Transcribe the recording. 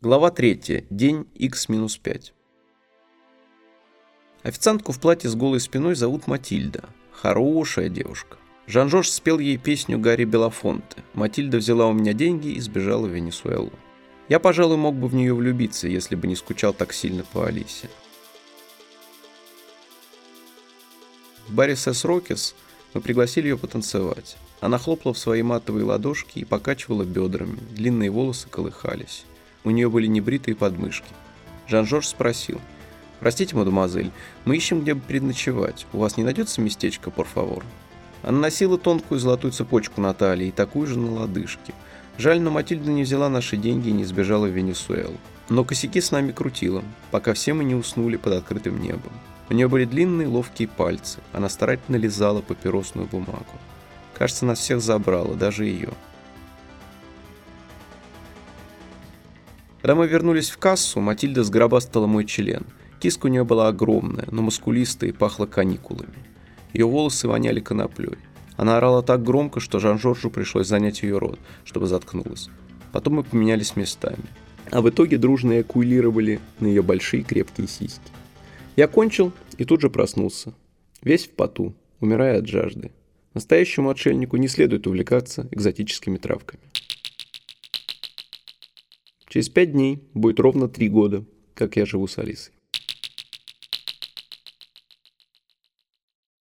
Глава 3. День x-5. Официантку в платье с голой спиной зовут Матильда. Хорошая девушка. Жан-Жорж спел ей песню Гарри Белофонте. Матильда взяла у меня деньги и сбежала в Венесуэлу. Я, пожалуй, мог бы в нее влюбиться, если бы не скучал так сильно по Алисе. В баре Сес Рокес мы пригласили ее потанцевать. Она хлопала в свои матовые ладошки и покачивала бедрами, длинные волосы колыхались. У нее были небритые подмышки. Жан-Жорж спросил. «Простите, мадемуазель, мы ищем, где бы переночевать. У вас не найдется местечко, порфавор?» Она носила тонкую золотую цепочку на талии и такую же на лодыжке. Жаль, но Матильда не взяла наши деньги и не сбежала в Венесуэлу. Но косяки с нами крутила, пока все мы не уснули под открытым небом. У нее были длинные ловкие пальцы, она старательно лизала папиросную бумагу. Кажется, нас всех забрала, даже ее. Когда мы вернулись в кассу, Матильда сгробастала мой член. Киска у нее была огромная, но мускулистая и пахла каникулами. Ее волосы воняли коноплей. Она орала так громко, что Жан-Жоржу пришлось занять ее рот, чтобы заткнулась. Потом мы поменялись местами. А в итоге дружно экуилировали на ее большие крепкие сиськи. Я кончил и тут же проснулся. Весь в поту, умирая от жажды. Настоящему отшельнику не следует увлекаться экзотическими травками. Через пять дней будет ровно три года, как я живу с Алисой.